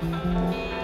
Shove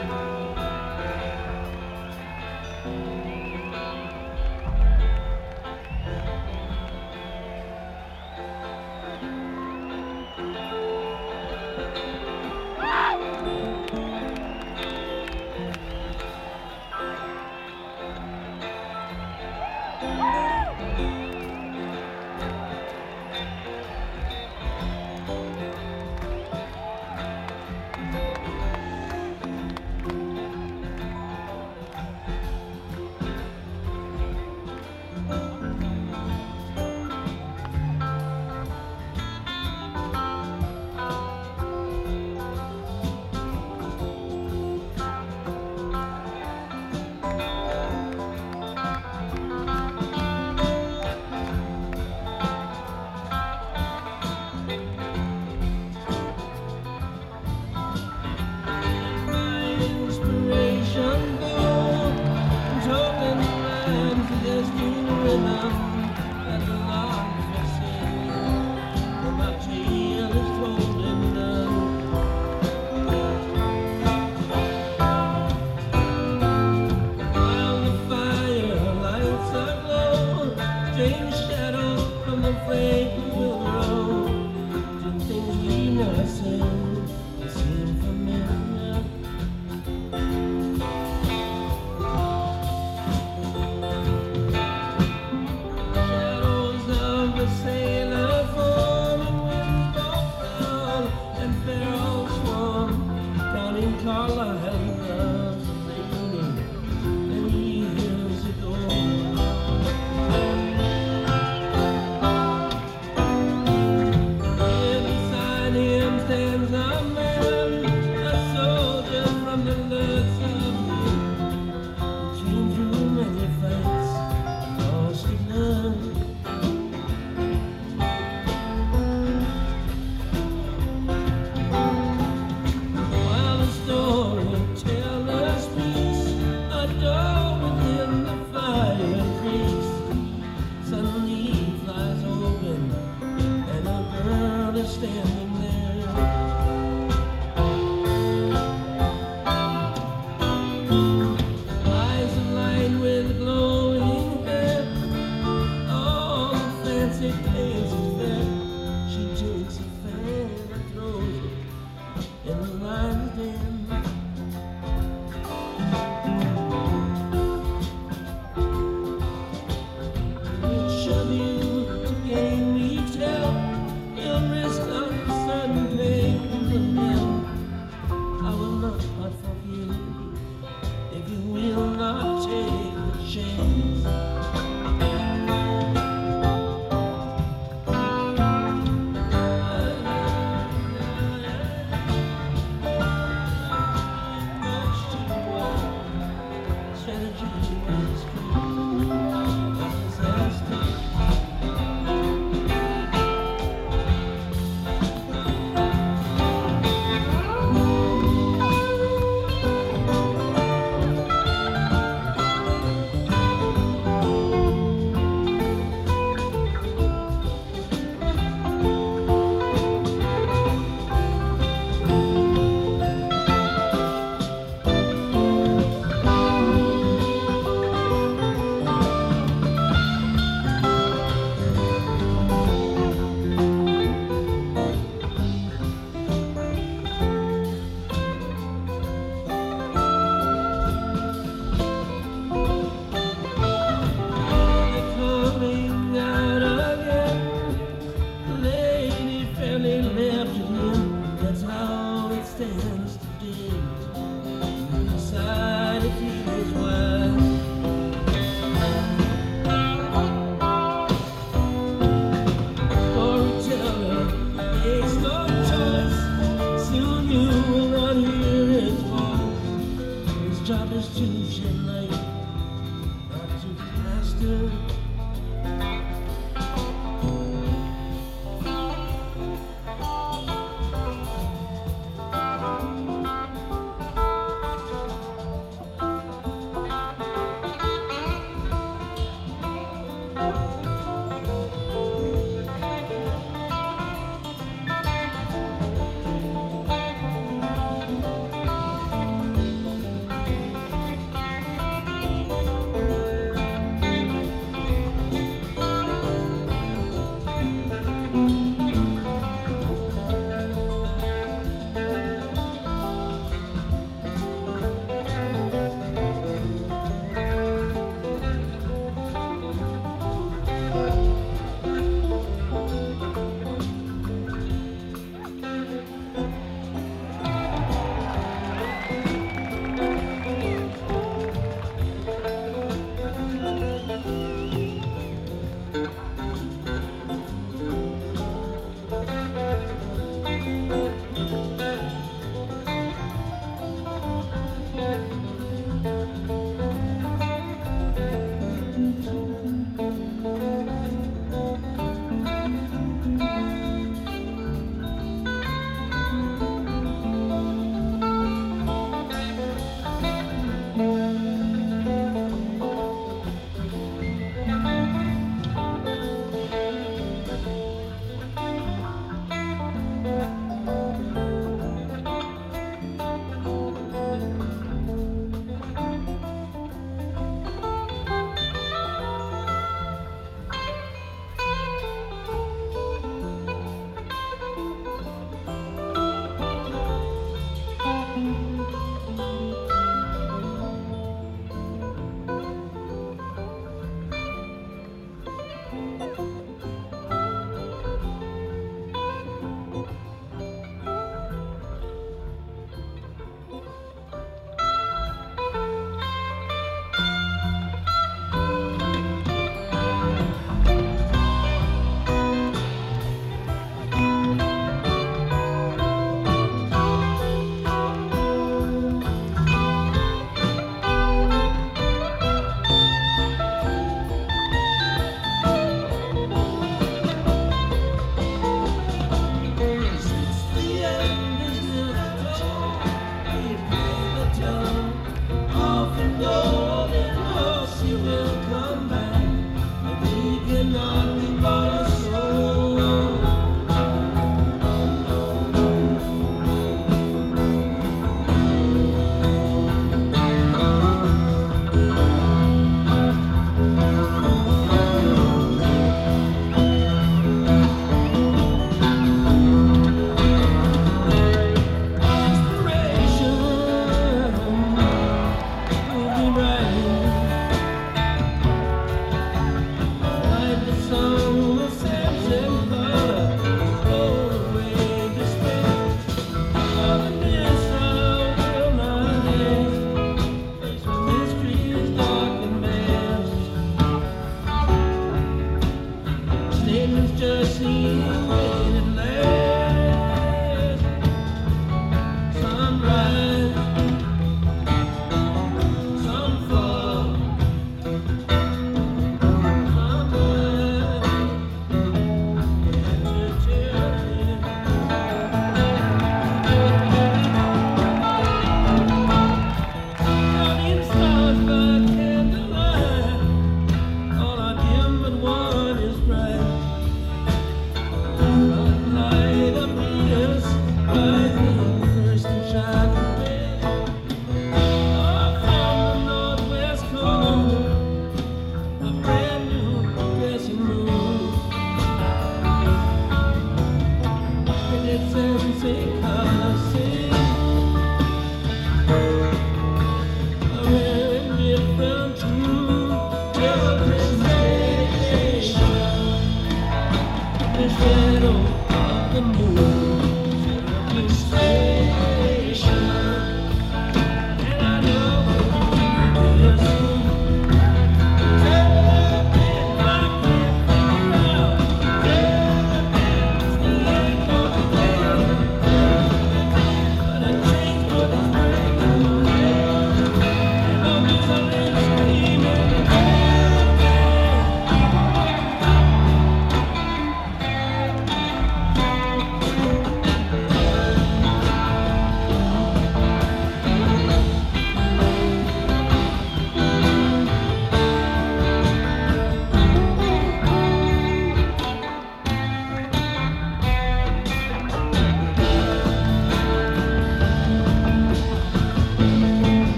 shadow of the moon. Let me.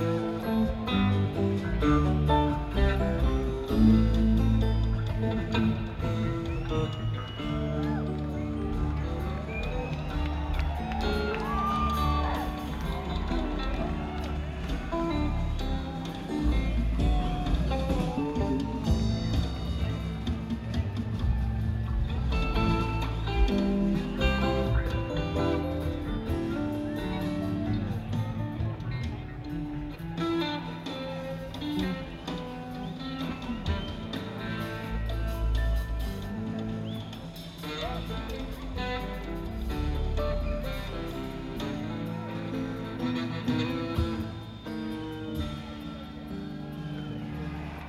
Yeah.